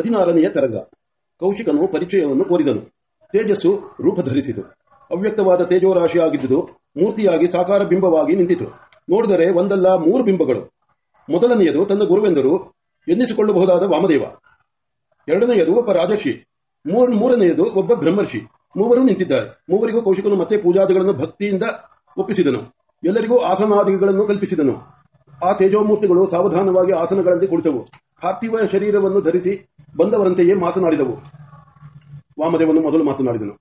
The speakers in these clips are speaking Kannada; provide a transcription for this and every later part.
ಹದಿನಾರನೆಯ ತರಂಗ. ಕೌಶಿಕನು ಪರಿಚಯವನ್ನು ಕೋರಿದನು. ತೇಜಸ್ಸು ರೂಪ ಧರಿಸಿತು ಅವ್ಯಕ್ತವಾದ ತೇಜೋರಾಶಿಯಾಗಿದ್ದುದು, ಮೂರ್ತಿಯಾಗಿ ಸಾಕಾರ ಬಿಂಬವಾಗಿ ನಿಂತಿತು. ನೋಡಿದರೆ ಒಂದಲ್ಲ ಮೂರು ಬಿಂಬಗಳು. ಮೊದಲನೆಯದು ತನ್ನ ಗುರುವೆಂದರು, ಎನ್ನಿಸಿಕೊಳ್ಳಬಹುದಾದ ವಾಮದೇವ. ಎರಡನೆಯದು ಒಬ್ಬ ರಾಜರ್ಷಿ. ಮೂರ್- ಮೂರನೆಯದು ಒಬ್ಬ ಬ್ರಹ್ಮರ್ಷಿ. ಮೂವರು ನಿಂತಿದ್ದಾರೆ. ಮೂವರಿಗೂ ಕೌಶಿಕನು ಮತ್ತೆ ಪೂಜಾದಿಗಳನ್ನು ಭಕ್ತಿಯಿಂದ ಒಪ್ಪಿಸಿದನು. ಎಲ್ಲರಿಗೂ ಆಸನಾದಿಗಳನ್ನು ಕಲ್ಪಿಸಿದನು. ಆ ತೇಜೋಮೂರ್ತಿಗಳು ಸಾವಧಾನವಾಗಿ ಆಸನಗಳಲ್ಲಿ ಕುಳಿತವು. ಪಾರ್ಥಿವ ಶರೀರವನ್ನು ಧರಿಸಿ ಬಂದವರಂತೆಯೇ ಮಾತನಾಡಿದವು. ವಾಮದೇವನು ಮೊದಲು ಮಾತನಾಡಿದನು.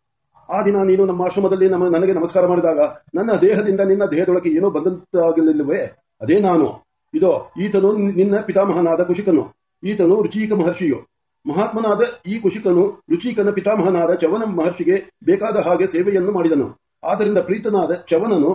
ಆ ದಿನ ನೀನು ನಮ್ಮ ಆಶ್ರಮದಲ್ಲಿ ನಮ್ಮ ನನಗೆ ನಮಸ್ಕಾರ ಮಾಡಿದಾಗ ನನ್ನ ದೇಹದಿಂದ ನಿನ್ನ ದೇಹದೊಳಗೆ ಏನೋ ಬಂದಂತಾಗಲಿಲ್ಲವೇ? ಅದೇ ನಾನು. ಇದೋ, ಈತನು ನಿನ್ನ ಪಿತಾಮಹನಾದ ಕುಶಿಕನು. ಈತನು ರುಚಿಕ ಮಹರ್ಷಿಯು. ಮಹಾತ್ಮನಾದ ಈ ಕುಶಿಕನು ರುಚಿಕನ ಪಿತಾಮಹನಾದ ಚವನ ಮಹರ್ಷಿಗೆ ಬೇಕಾದ ಹಾಗೆ ಸೇವೆಯನ್ನು ಮಾಡಿದನು. ಆದ್ದರಿಂದ ಪ್ರೀತನಾದ ಚವನನು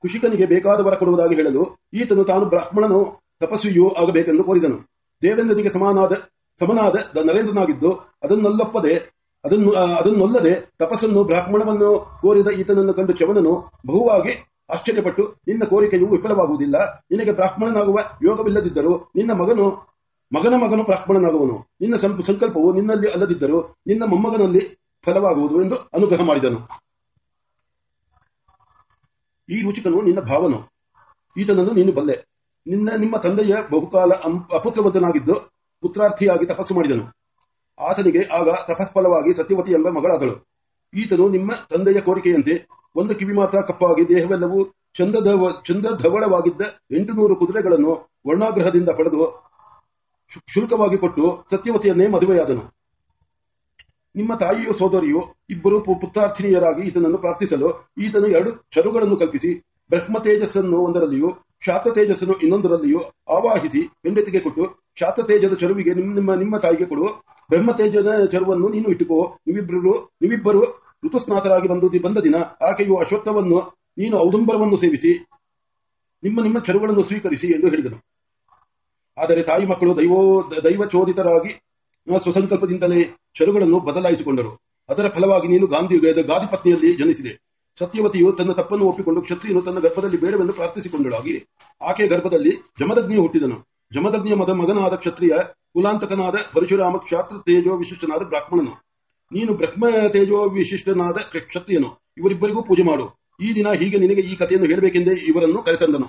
ಕುಶಿಕನಿಗೆ ಬೇಕಾದವರ ಕೊಡುವುದಾಗಿ ಹೇಳಲು ಈತನು ತಾನು ಬ್ರಾಹ್ಮಣನು, ತಪಸ್ವಿಯೂ ಆಗಬೇಕೆಂದು ಕೋರಿದನು. ದೇವೇಂದ್ರನಿಗೆ ಸಮಾನಾದ, ಸಮನಾದ ನರೇಂದ್ರನಾಗಿದ್ದು, ಅದನ್ನೊಲ್ಲಪ್ಪದೆ, ಅದನ್ನು ಅದನ್ನೊಲ್ಲದೆ ತಪಸ್ಸನ್ನು, ಬ್ರಾಹ್ಮಣವನ್ನು ಕೋರಿದ ಈತನನ್ನು ಕಂಡು ಚವನನು ಬಹುವಾಗಿ ಆಶ್ಚರ್ಯಪಟ್ಟು, ನಿನ್ನ ಕೋರಿಕೆಯು ವಿಫಲವಾಗುವುದಿಲ್ಲ. ನಿನಗೆ ಬ್ರಾಹ್ಮಣನಾಗುವ ಯೋಗವಿಲ್ಲದಿದ್ದರೂ, ನಿನ್ನ ಮಗನು, ಮಗನ ಮಗನು ಬ್ರಾಹ್ಮಣನಾಗುವನು. ನಿನ್ನ ಸಂಕಲ್ಪವು ನಿನ್ನಲ್ಲಿ ಅಲ್ಲದಿದ್ದರೂ, ನಿನ್ನ ಮೊಮ್ಮಗನಲ್ಲಿ ಫಲವಾಗುವುದು ಎಂದು ಅನುಗ್ರಹ ಮಾಡಿದನು. ಈ ರುಚಿಕನು ನಿನ್ನ ಭಾವನು. ಈತನನ್ನು ನೀನು ಬಲ್ಲೆ. ನಿನ್ನ, ನಿಮ್ಮ ತಂದೆಯ ಬಹುಕಾಲ ಅಪುತ್ರವತನಾಗಿದ್ದು ಪುತ್ರಾರ್ಥಿಯಾಗಿ ತಪಸ್ಸು ಮಾಡಿದನು. ಆತನಿಗೆ ಆಗ ತಪಸ್ಫಲವಾಗಿ ಸತ್ಯವತಿ ಎಂಬ ಮಗಳಾದಳು. ಈತನು ನಿಮ್ಮ ತಂದೆಯ ಕೋರಿಕೆಯಂತೆ ಒಂದು ಕಿವಿ ಮಾತ್ರ ಕಪ್ಪಾಗಿ ದೇಹವೆಲ್ಲವೂ ಚಂದದ ಚಂದಧವಳವಾಗಿದ್ದ ಎಂಟು ನೂರು ಕುದುರೆಗಳನ್ನು ವರ್ಣಾಗ್ರಹದಿಂದ ಪಡೆದು ಶುಲ್ಕವಾಗಿ ಕೊಟ್ಟು ಸತ್ಯವತಿಯನ್ನೇ ಮದುವೆಯಾದನು. ನಿಮ್ಮ ತಾಯಿಯು ಸೋದರಿಯು ಇಬ್ಬರು ಪುತ್ರಾರ್ಥಿನಿಯರಾಗಿ ಈತನನ್ನು ಪ್ರಾರ್ಥಿಸಲು ಈತನು ಎರಡು ಚರುಗಳನ್ನು ಕಲ್ಪಿಸಿ ಬ್ರಹ್ಮ ತೇಜಸ್ಸನ್ನು ಒಂದರಲ್ಲಿಯೂ ಶಾತ ತೇಜಸ್ಸನ್ನು ಇನ್ನೊಂದರಲ್ಲಿಯೂ ಆವಾಹಿಸಿ ಹೆಂಡತಿಗೆ ಕೊಟ್ಟು ಶಾತ ತೇಜದ ಚರುವಿಗೆ ನಿಮ್ಮ ನಿಮ್ಮ ತಾಯಿಗೆ ಕೊಡು. ಬ್ರಹ್ಮ ತೇಜದ ಚರುವನ್ನು ನೀನು ಇಟ್ಟುಕೋ. ನೀವಿಬ್ಬರು ನೀವಿಬ್ಬರು ಋತುಸ್ನಾತರಾಗಿ ಬಂದು ಬಂದ ದಿನ ಆಕೆಯು ಅಶ್ವತ್ಥವನ್ನು, ನೀನು ಔದುಂಬರವನ್ನು ಸೇವಿಸಿ, ನಿಮ್ಮ ನಿಮ್ಮ ಚರುಗಳನ್ನು ಸ್ವೀಕರಿಸಿ ಎಂದು ಹೇಳಿದನು. ಆದರೆ ತಾಯಿ ಮಕ್ಕಳು ದೈವೋ ದೈವ ಚೋದಿತರಾಗಿ ಸ್ವಸಂಕಲ್ಪದಿಂದಲೇ ಚರುಗಳನ್ನು ಬದಲಾಯಿಸಿಕೊಂಡರು. ಅದರ ಫಲವಾಗಿ ನೀನು ಗಾಂಧಿ ಗಾದಿ ಪತ್ನಿಯಲ್ಲಿ ಜನಿಸಿದೆ. ಸತ್ಯವತಿಯು ತನ್ನ ತಪ್ಪನ್ನು ಒಪ್ಪಿಕೊಂಡು ಕ್ಷತ್ರಿಯನು ತನ್ನ ಗರ್ಭದಲ್ಲಿ ಬೇಡವೆಂದು ಪ್ರಾರ್ಥಿಸಿಕೊಂಡಳಾಗಿ, ಆಕೆ ಗರ್ಭದಲ್ಲಿ ಜಮದಗ್ನಿಯು ಹುಟ್ಟಿದನು. ಜಮದಗ್ನಿಯ ಮದ ಮಗನಾದ ಕ್ಷತ್ರಿಯ ಕುಲಾಂತಕನಾದ ಪರಶುರಾಮ ಕ್ಷಾತ್ರ ತೇಜೋ ವಿಶಿಷ್ಟನಾದ ಬ್ರಾಹ್ಮಣನು. ನೀನು ಬ್ರಹ್ಮ ತೇಜೋ ವಿಶಿಷ್ಟನಾದ ಕ್ಷತ್ರಿಯನು. ಇವರಿಬ್ಬರಿಗೂ ಪೂಜೆ ಮಾಡು. ಈ ದಿನ ಹೀಗೆ ನಿನಗೆ ಈ ಕಥೆಯನ್ನು ಹೇಳಬೇಕೆಂದೇ ಇವರನ್ನು ಕರೆತಂದನು.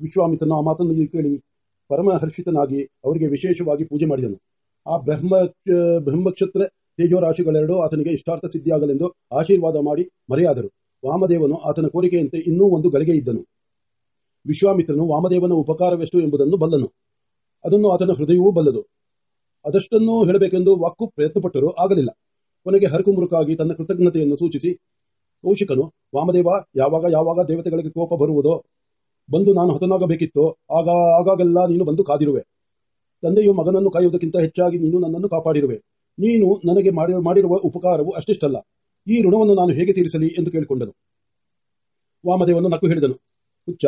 ವಿಶ್ವಾಮಿತ್ರನು ಆ ಮಾತನ್ನು ಕೇಳಿ ಪರಮಹರ್ಷಿತನಾಗಿ ಅವರಿಗೆ ವಿಶೇಷವಾಗಿ ಪೂಜೆ ಮಾಡಿದನು. ಆ ಬ್ರಹ್ಮ ಬ್ರಹ್ಮಕ್ಷತ್ರ ತೇಜೋರಾಶಿಗಳೆರಡೂ ಆತನಿಗೆ ಇಷ್ಟಾರ್ಥ ಸಿದ್ಧಿಯಾಗಲೆಂದು ಆಶೀರ್ವಾದ ಮಾಡಿ ಮರೆಯಾದರು. ವಾಮದೇವನು ಆತನ ಕೋರಿಕೆಯಂತೆ ಇನ್ನೂ ಒಂದು ಗಳಿಗೆ ಇದ್ದನು. ವಿಶ್ವಾಮಿತ್ರನು ವಾಮದೇವನ ಉಪಕಾರವೆಷ್ಟು ಎಂಬುದನ್ನು ಬಲ್ಲನು. ಅದನ್ನು ಆತನ ಹೃದಯವೂ ಬಲ್ಲದು. ಅದಷ್ಟನ್ನು ಹೇಳಬೇಕೆಂದು ವಾಕು ಪ್ರಯತ್ನಪಟ್ಟರೂ ಆಗಲಿಲ್ಲ. ಕೊನೆಗೆ ಹರಕುಮುರುಕಾಗಿ ತನ್ನ ಕೃತಜ್ಞತೆಯನ್ನು ಸೂಚಿಸಿ, ಕೌಶಿಕನು, ವಾಮದೇವ, ಯಾವಾಗ ಯಾವಾಗ ದೇವತೆಗಳಿಗೆ ಕೋಪ ಬರುವುದೋ, ಬಂದು ನಾನು ಹತನಾಗಬೇಕಿತ್ತು, ಆಗ ಆಗಾಗೆಲ್ಲ ನೀನು ಬಂದು ಕಾದಿರುವೆ. ತಂದೆಯು ಮಗನನ್ನು ಕಾಯುವುದಕ್ಕಿಂತ ಹೆಚ್ಚಾಗಿ ನೀನು ನನ್ನನ್ನು ಕಾಪಾಡಿರುವೆ. ನೀನು ನನಗೆ ಮಾಡಿ- ಮಾಡಿರುವ ಉಪಕಾರವು ಅಷ್ಟಿಷ್ಟಲ್ಲ. ಈ ಋಣವನ್ನು ನಾನು ಹೇಗೆ ತೀರಿಸಲಿ ಎಂದು ಕೇಳಿಕೊಂಡನು. ವಾಮದೇವನು ನಕ್ಕು ಹೇಳಿದನು, ಹುಚ್ಚ,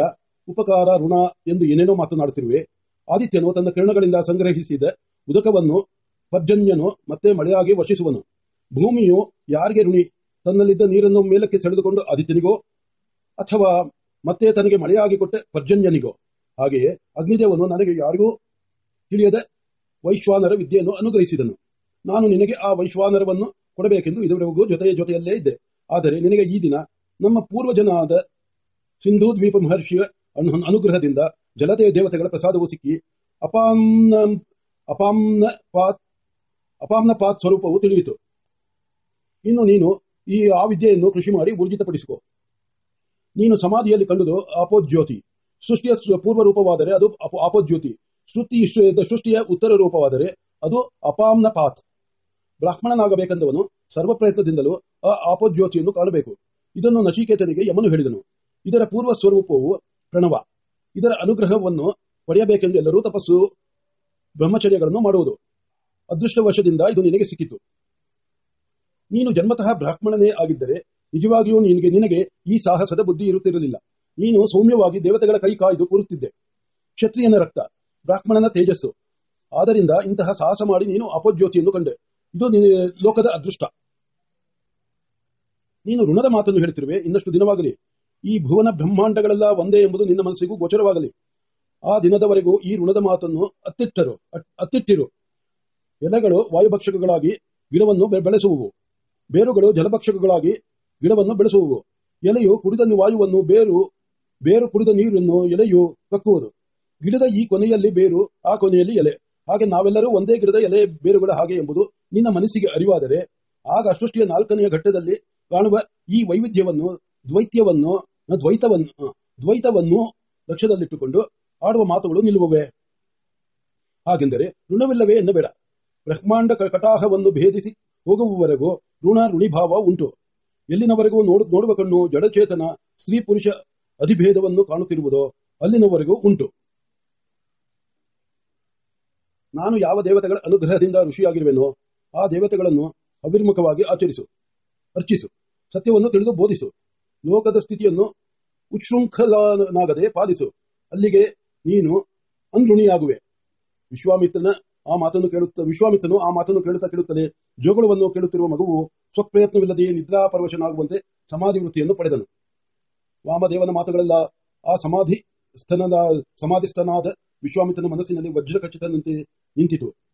ಉಪಕಾರ, ಋಣ ಎಂದು ಏನೇನೋ ಮಾತನಾಡುತ್ತಿರುವೆ. ಆದಿತ್ಯನು ತನ್ನ ಕಿರಣಗಳಿಂದ ಸಂಗ್ರಹಿಸಿದ ಉದಕವನ್ನು ಪರ್ಜನ್ಯನು ಮತ್ತೆ ಮಳೆಯಾಗಿ ವರ್ಷಿಸುವನು. ಭೂಮಿಯು ಯಾರಿಗೆ ಋಣಿ? ತನ್ನಲ್ಲಿದ್ದ ನೀರನ್ನು ಮೇಲಕ್ಕೆ ಸೆಳೆದುಕೊಂಡು ಆದಿತ್ಯನಿಗೋ? ಅಥವಾ ಮತ್ತೆ ತನಗೆ ಮಳೆಯಾಗಿ ಕೊಟ್ಟ ಪರ್ಜನ್ಯನಿಗೋ? ಹಾಗೆಯೇ ಅಗ್ನಿದೇವನು ನನಗೆ ಯಾರಿಗೂ ತಿಳಿಯದ ವೈಶ್ವಾನರ ವಿದ್ಯೆಯನ್ನು ಅನುಗ್ರಹಿಸಿದನು. ನಾನು ನಿನಗೆ ಆ ವೈಶ್ವಾನರವನ್ನು ಕೊಡಬೇಕೆಂದು ಇದುವರೆಗೂ ಜೊತೆಯ ಜೊತೆಯಲ್ಲೇ ಇದ್ದೆ. ಆದರೆ ನಿನಗೆ ಈ ದಿನ ನಮ್ಮ ಪೂರ್ವಜನಾದ ಸಿಂಧೂ ದ್ವೀಪ ಮಹರ್ಷಿಯ ಅನು- ಅನುಗ್ರಹದಿಂದ ಜಲತೆಯ ದೇವತೆಗಳ ಪ್ರಸಾದವು ಸಿಕ್ಕಿ ಅಪಾಮ್ನ ಅಪಾಮ್ನ ಪಾತ್ ಅಪಾಮ್ನ ಪಾತ್ ಸ್ವರೂಪವು ತಿಳಿಯಿತು. ಇನ್ನು ನೀನು ಈ ಆ ವಿದ್ಯೆಯನ್ನು ಕೃಷಿ ಮಾಡಿ ಊರ್ಜಿತಪಡಿಸಿಕೊ. ನೀನು ಸಮಾಧಿಯಲ್ಲಿ ಕಂಡುದು ಅಪೋಜ್ಯೋತಿ ಸೃಷ್ಟಿಯ ಪೂರ್ವ ರೂಪವಾದರೆ ಅದು ಅಪ- ಅಪೋಜ್ಯೋತಿ ಸೃಷ್ಟಿ ಸೃಷ್ಟಿಯ ಉತ್ತರ ರೂಪವಾದರೆ ಅದು ಅಪಾಮ್ನ ಪಾತ್. ಬ್ರಾಹ್ಮಣನಾಗಬೇಕೆಂದವನು ಸರ್ವ ಪ್ರಯತ್ನದಿಂದಲೂ ಆ ಕಾಣಬೇಕು. ಇದನ್ನು ನಚಿಕೇತನಿಗೆ ಯಮನು ಹೇಳಿದನು. ಇದರ ಪೂರ್ವ ಸ್ವರೂಪವು ಪ್ರಣವ. ಇದರ ಅನುಗ್ರಹವನ್ನು ಪಡೆಯಬೇಕೆಂದು ಎಲ್ಲರೂ ತಪಸ್ಸು, ಬ್ರಹ್ಮಚರ್ಯಗಳನ್ನು ಮಾಡುವುದು. ಅದೃಷ್ಟವಶದಿಂದ ಇದು ನಿನಗೆ ಸಿಕ್ಕಿತು. ನೀನು ಜನ್ಮತಃ ಬ್ರಾಹ್ಮಣನೇ ಆಗಿದ್ದರೆ ನಿಜವಾಗಿಯೂ ನಿನಗೆ ನಿನಗೆ ಈ ಸಾಹಸದ ಬುದ್ಧಿ ಇರುತ್ತಿರಲಿಲ್ಲ. ನೀನು ಸೌಮ್ಯವಾಗಿ ದೇವತೆಗಳ ಕೈ ಕಾಯ್ದು ಕೂರುತ್ತಿದ್ದೆ. ಕ್ಷತ್ರಿಯನ ರಕ್ತ, ಬ್ರಾಹ್ಮಣನ ತೇಜಸ್ಸು. ಆದ್ದರಿಂದ ಇಂತಹ ಸಾಹಸ ಮಾಡಿ ನೀನು ಅಪೋಜ್ಯೋತಿಯನ್ನು ಕಂಡೆ. ಇದು ಲೋಕದ ಅದೃಷ್ಟ. ನೀನು ಋಣದ ಮಾತನ್ನು ಹೇಳ್ತಿರುವೆ, ಇನ್ನಷ್ಟು ದಿನವಾಗಲಿ. ಈ ಭುವನ ಬ್ರಹ್ಮಾಂಡಗಳೆಲ್ಲ ಒಂದೇ ಎಂಬುದು ನಿನ್ನ ಮನಸ್ಸಿಗೂ ಗೋಚರವಾಗಲಿ. ಆ ದಿನದವರೆಗೂ ಈ ಋಣದ ಮಾತನ್ನು ಅತ್ತಿಟ್ಟರು ಅತ್- ಅತ್ತಿಟ್ಟಿರು. ಎಲೆಗಳು ವಾಯುಭಕ್ಷಕಗಳಾಗಿ ಗಿಡವನ್ನು ಬೆಳೆಸುವುವು. ಬೇರುಗಳು ಜಲಭಕ್ಷಕಗಳಾಗಿ ಗಿಡವನ್ನು ಬೆಳೆಸುವುವು. ಎಲೆಯು ಕುಡಿದ ವಾಯುವನ್ನು ಬೇರು ಬೇರು ಕುಡಿದ ನೀರನ್ನು ಎಲೆಯು ಕಕ್ಕುವುದು. ಗಿಡದ ಈ ಕೊನೆಯಲ್ಲಿ ಬೇರು, ಆ ಕೊನೆಯಲ್ಲಿ ಎಲೆ. ಹಾಗೆ ನಾವೆಲ್ಲರೂ ಒಂದೇ ಗಿಡದ ಎಲೆ ಬೇರುಗಳ ಹಾಗೆ ಎಂಬುದು ನಿನ್ನ ಮನಸ್ಸಿಗೆ ಅರಿವಾದರೆ ಆಗ ಸೃಷ್ಟಿಯ ನಾಲ್ಕನೆಯ ಘಟ್ಟದಲ್ಲಿ ಕಾಣುವ ಈ ವೈವಿಧ್ಯವನ್ನು, ದ್ವೈತ್ಯವನ್ನು ದ್ವೈತವನ್ನು ದ್ವೈತವನ್ನು ಲಕ್ಷ್ಯದಲ್ಲಿಟ್ಟುಕೊಂಡು ಆಡುವ ಮಾತುಗಳು ನಿಲ್ಲುವವೆ. ಹಾಗೆಂದರೆ ಋಣವಿಲ್ಲವೇ ಎನ್ನಬೇಡ. ಬ್ರಹ್ಮಾಂಡ ಕಟಾಹವನ್ನು ಭೇದಿಸಿ ಹೋಗುವವರೆಗೂ ಋಣ ಋಣಿಭಾವ ಉಂಟು. ಎಲ್ಲಿನವರೆಗೂ ನೋಡ, ನೋಡುವ ಕಣ್ಣು ಜಡಚೇತನ ಸ್ತ್ರೀ ಪುರುಷ ಅಧಿಭೇದವನ್ನು ಕಾಣುತ್ತಿರುವುದೋ ಅಲ್ಲಿನವರೆಗೂ ಉಂಟು. ನಾನು ಯಾವ ದೇವತೆಗಳ ಅನುಗ್ರಹದಿಂದ ಋಷಿಯಾಗಿರುವೆನೋ ಆ ದೇವತೆಗಳನ್ನು ಅವಿರ್ಮುಖವಾಗಿ ಆಚರಿಸು, ಅರ್ಚಿಸು, ಸತ್ಯವನ್ನು ತಿಳಿದು ಬೋಧಿಸು, ಲೋಕದ ಸ್ಥಿತಿಯನ್ನು ಉಚ್ಛೃಂಖಲನಾಗದೆ ಪಾಲಿಸು. ಅಲ್ಲಿಗೆ ನೀನು ಅನ್ಋಣಿಯಾಗುವೆ ವಿಶ್ವಾಮಿತ್ರನ ಆ ಮಾತನ್ನು ಕೇಳುತ್ತ, ವಿಶ್ವಾಮಿತ್ರನು ಆ ಮಾತನ್ನು ಕೇಳುತ್ತಾ ಕೇಳುತ್ತದೆ. ಜೋಗುಳವನ್ನು ಕೇಳುತ್ತಿರುವ ಮಗುವು ಸ್ವಪ್ರಯತ್ನವಿಲ್ಲದೆ ನಿದ್ರಾಪರವಶನಾಗುವಂತೆ ಸಮಾಧಿ ವೃತ್ತಿಯನ್ನು ಪಡೆದನು. ವಾಮದೇವನ ಮಾತುಗಳೆಲ್ಲ ಆ ಸಮಾಧಿ ಸ್ಥನದ, ಸಮಾಧಿಸ್ಥನಾದ ವಿಶ್ವಾಮಿತ್ರನ ಮನಸ್ಸಿನಲ್ಲಿ ವಜ್ರಖಚಿತನಂತೆ ನಿಂತಿತು.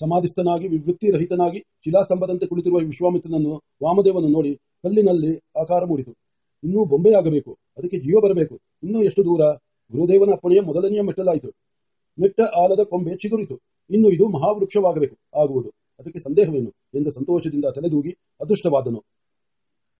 ಸಮಾಧಿಸ್ಥನಾಗಿ ವೃತ್ತಿರಹಿತನಾಗಿ ಶಿಲಾಸ್ತಂಭದಂತೆ ಕುಳಿತಿರುವ ವಿಶ್ವಾಮಿತ್ರನನ್ನು ವಾಮದೇವನು ನೋಡಿ ಕಲ್ಲಿನಲ್ಲಿ ಆಕಾರ ಮೂಡಿತು. ಇನ್ನೂ ಬೊಂಬೆಯಾಗಬೇಕು, ಅದಕ್ಕೆ ಜೀವ ಬರಬೇಕು, ಇನ್ನೂ ಎಷ್ಟು ದೂರ? ಗುರುದೇವನ ಅಪ್ಪಣೆಯ ಮೊದಲನೆಯ ಮೆಟ್ಟಲಾಯಿತು. ಮೆಟ್ಟ ಆಲದ ಕೊಂಬೆ ಚಿಗುರಿತು. ಇನ್ನು ಇದು ಮಹಾವೃಕ್ಷವಾಗಬೇಕು, ಆಗುವುದು. ಅದಕ್ಕೆ ಸಂದೇಹವೇನು? ಎಂದು ಸಂತೋಷದಿಂದ ತಲೆದೂಗಿ ಅದೃಷ್ಟವಾದನು.